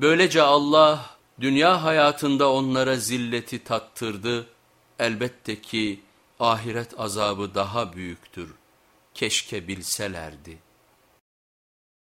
Böylece Allah dünya hayatında onlara zilleti tattırdı. Elbette ki ahiret azabı daha büyüktür. Keşke bilselerdi.''